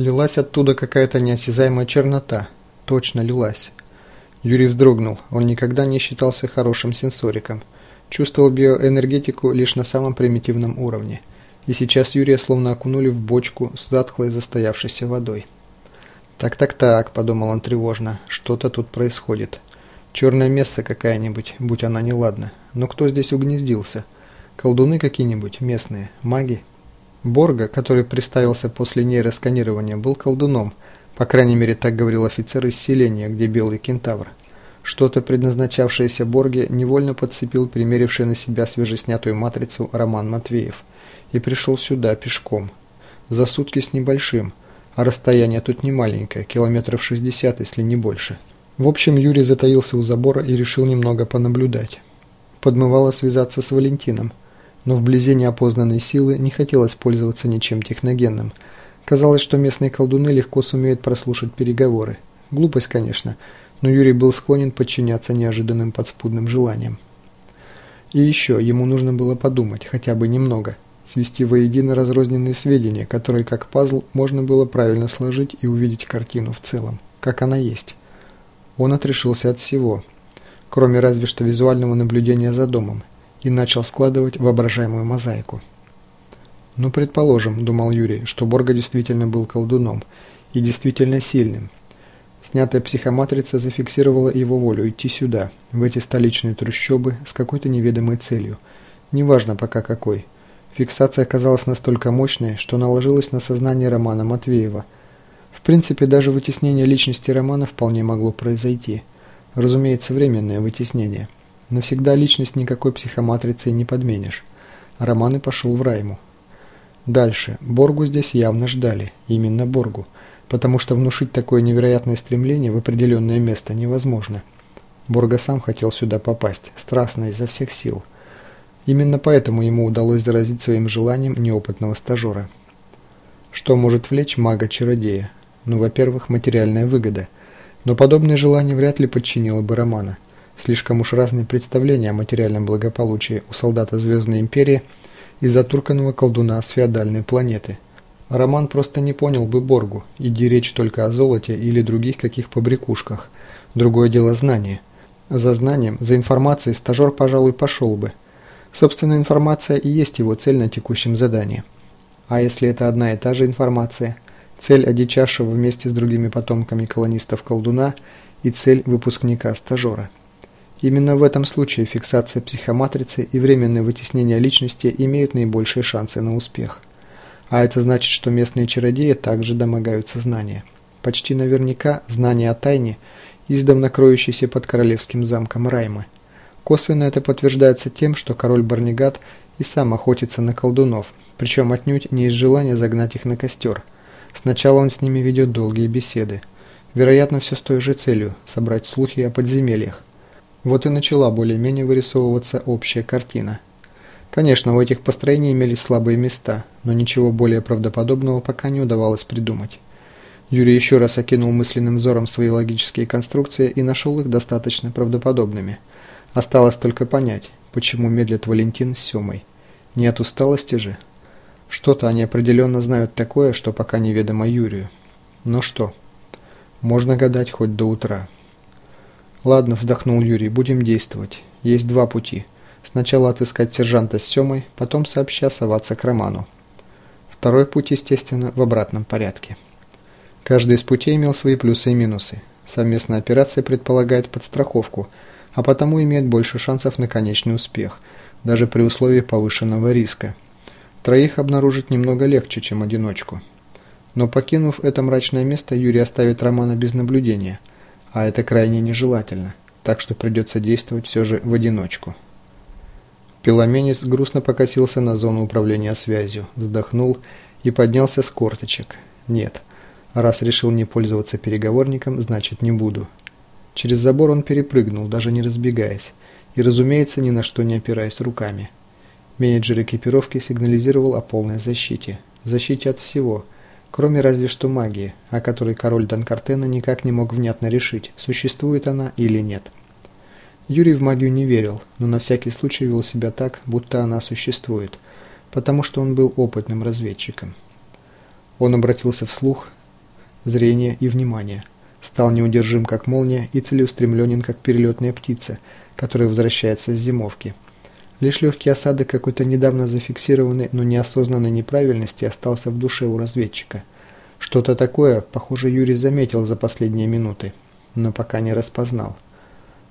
Лилась оттуда какая-то неосязаемая чернота. Точно лилась. Юрий вздрогнул. Он никогда не считался хорошим сенсориком. Чувствовал биоэнергетику лишь на самом примитивном уровне. И сейчас Юрия словно окунули в бочку с затхлой застоявшейся водой. «Так-так-так», – подумал он тревожно, – «что-то тут происходит. Черная месса какая-нибудь, будь она неладна. Но кто здесь угнездился? Колдуны какие-нибудь, местные, маги?» Борга, который представился после нейросканирования, был колдуном, по крайней мере так говорил офицер из селения, где белый кентавр. Что-то, предназначавшееся Борге, невольно подцепил примеривший на себя свежеснятую матрицу Роман Матвеев и пришел сюда пешком. За сутки с небольшим, а расстояние тут не маленькое, километров 60, если не больше. В общем, Юрий затаился у забора и решил немного понаблюдать. Подмывало связаться с Валентином – но вблизи неопознанной силы не хотелось пользоваться ничем техногенным. Казалось, что местные колдуны легко сумеют прослушать переговоры. Глупость, конечно, но Юрий был склонен подчиняться неожиданным подспудным желаниям. И еще ему нужно было подумать, хотя бы немного, свести воедино разрозненные сведения, которые как пазл можно было правильно сложить и увидеть картину в целом, как она есть. Он отрешился от всего, кроме разве что визуального наблюдения за домом, и начал складывать воображаемую мозаику. «Ну, предположим», – думал Юрий, – что Борга действительно был колдуном и действительно сильным. Снятая психоматрица зафиксировала его волю идти сюда, в эти столичные трущобы, с какой-то неведомой целью. Неважно пока какой. Фиксация оказалась настолько мощной, что наложилась на сознание Романа Матвеева. В принципе, даже вытеснение личности Романа вполне могло произойти. Разумеется, временное вытеснение – Навсегда личность никакой психоматрицей не подменишь. Роман и пошел в Райму. Дальше. Боргу здесь явно ждали. Именно Боргу. Потому что внушить такое невероятное стремление в определенное место невозможно. Борга сам хотел сюда попасть, страстно изо всех сил. Именно поэтому ему удалось заразить своим желанием неопытного стажера. Что может влечь мага-чародея? Ну, во-первых, материальная выгода. Но подобное желание вряд ли подчинило бы Романа. Слишком уж разные представления о материальном благополучии у солдата Звездной Империи и затурканного колдуна с феодальной планеты. Роман просто не понял бы Боргу, иди речь только о золоте или других каких побрякушках. Другое дело знание. За знанием, за информацией стажер, пожалуй, пошел бы. Собственно, информация и есть его цель на текущем задании. А если это одна и та же информация? Цель одичавшего вместе с другими потомками колонистов колдуна и цель выпускника-стажера – Именно в этом случае фиксация психоматрицы и временное вытеснение личности имеют наибольшие шансы на успех. А это значит, что местные чародеи также домогаются знания. Почти наверняка знания о тайне, издавна кроющейся под королевским замком Раймы. Косвенно это подтверждается тем, что король Барнигат и сам охотится на колдунов, причем отнюдь не из желания загнать их на костер. Сначала он с ними ведет долгие беседы. Вероятно, все с той же целью – собрать слухи о подземельях. Вот и начала более-менее вырисовываться общая картина. Конечно, у этих построений имелись слабые места, но ничего более правдоподобного пока не удавалось придумать. Юрий еще раз окинул мысленным взором свои логические конструкции и нашел их достаточно правдоподобными. Осталось только понять, почему медлит Валентин с Семой. Не от усталости же? Что-то они определенно знают такое, что пока неведомо Юрию. Но что? Можно гадать хоть до утра. «Ладно», – вздохнул Юрий, – «будем действовать. Есть два пути. Сначала отыскать сержанта с Семой, потом сообща соваться к Роману. Второй путь, естественно, в обратном порядке. Каждый из путей имел свои плюсы и минусы. Совместная операция предполагает подстраховку, а потому имеет больше шансов на конечный успех, даже при условии повышенного риска. Троих обнаружить немного легче, чем одиночку. Но покинув это мрачное место, Юрий оставит Романа без наблюдения – а это крайне нежелательно, так что придется действовать все же в одиночку. Пеломенец грустно покосился на зону управления связью, вздохнул и поднялся с корточек. Нет, раз решил не пользоваться переговорником, значит не буду. Через забор он перепрыгнул, даже не разбегаясь, и, разумеется, ни на что не опираясь руками. Менеджер экипировки сигнализировал о полной защите. Защите от всего – Кроме разве что магии, о которой король Данкартена никак не мог внятно решить, существует она или нет. Юрий в магию не верил, но на всякий случай вел себя так, будто она существует, потому что он был опытным разведчиком. Он обратился вслух зрение и внимание. Стал неудержим, как молния, и целеустремленен, как перелетная птица, которая возвращается с зимовки. Лишь легкий осадок какой-то недавно зафиксированной, но неосознанной неправильности остался в душе у разведчика. Что-то такое, похоже, Юрий заметил за последние минуты, но пока не распознал.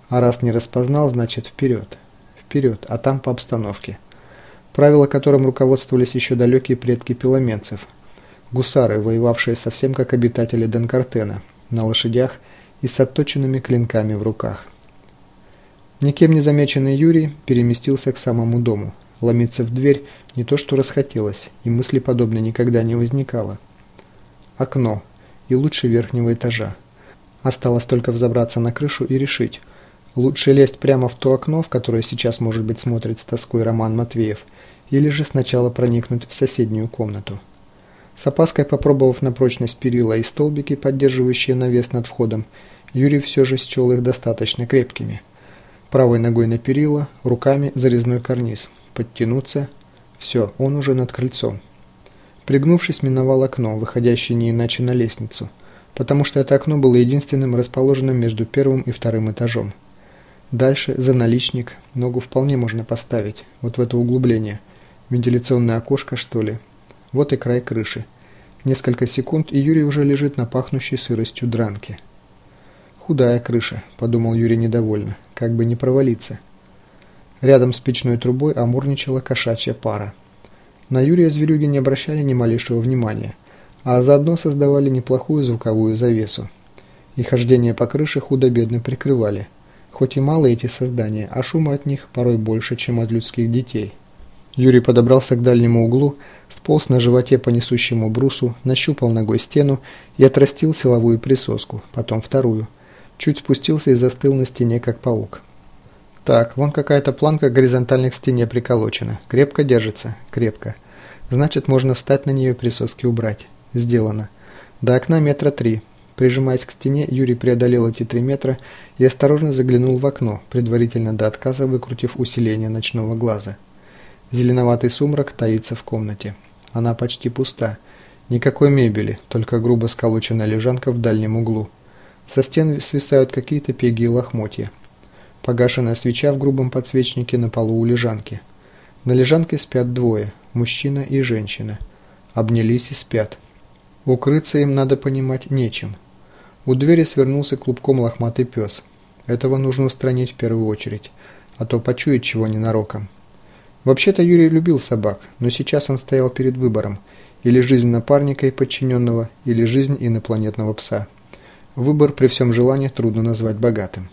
А раз не распознал, значит вперед. Вперед, а там по обстановке. Правила которым руководствовались еще далекие предки пеломенцев. Гусары, воевавшие совсем как обитатели Донкартена, на лошадях и с отточенными клинками в руках. Никем не замеченный Юрий переместился к самому дому. Ломиться в дверь не то что расхотелось, и мысли подобной никогда не возникало. Окно. И лучше верхнего этажа. Осталось только взобраться на крышу и решить. Лучше лезть прямо в то окно, в которое сейчас, может быть, смотрит с тоской Роман Матвеев, или же сначала проникнуть в соседнюю комнату. С опаской попробовав на прочность перила и столбики, поддерживающие навес над входом, Юрий все же счел их достаточно крепкими. Правой ногой на перила, руками зарезной карниз. Подтянуться. Все, он уже над крыльцом. Пригнувшись, миновал окно, выходящее не иначе на лестницу, потому что это окно было единственным расположенным между первым и вторым этажом. Дальше, за наличник, ногу вполне можно поставить, вот в это углубление. Вентиляционное окошко, что ли. Вот и край крыши. Несколько секунд, и Юрий уже лежит на пахнущей сыростью дранке. «Худая крыша», – подумал Юрий недовольно, – «как бы не провалиться». Рядом с печной трубой амурничала кошачья пара. На Юрия зверюги не обращали ни малейшего внимания, а заодно создавали неплохую звуковую завесу. И хождение по крыше худо-бедно прикрывали. Хоть и мало эти создания, а шума от них порой больше, чем от людских детей. Юрий подобрался к дальнему углу, сполз на животе по несущему брусу, нащупал ногой стену и отрастил силовую присоску, потом вторую. Чуть спустился и застыл на стене, как паук. Так, вон какая-то планка горизонтально к стене приколочена. Крепко держится? Крепко. Значит, можно встать на нее и присоски убрать. Сделано. До окна метра три. Прижимаясь к стене, Юрий преодолел эти три метра и осторожно заглянул в окно, предварительно до отказа выкрутив усиление ночного глаза. Зеленоватый сумрак таится в комнате. Она почти пуста. Никакой мебели, только грубо сколоченная лежанка в дальнем углу. Со стен свисают какие-то пеги и лохмотья. Погашенная свеча в грубом подсвечнике на полу у лежанки. На лежанке спят двое, мужчина и женщина. Обнялись и спят. Укрыться им, надо понимать, нечем. У двери свернулся клубком лохматый пес. Этого нужно устранить в первую очередь, а то почует чего ненароком. Вообще-то Юрий любил собак, но сейчас он стоял перед выбором – или жизнь напарника и подчиненного, или жизнь инопланетного пса. Выбор при всем желании трудно назвать богатым.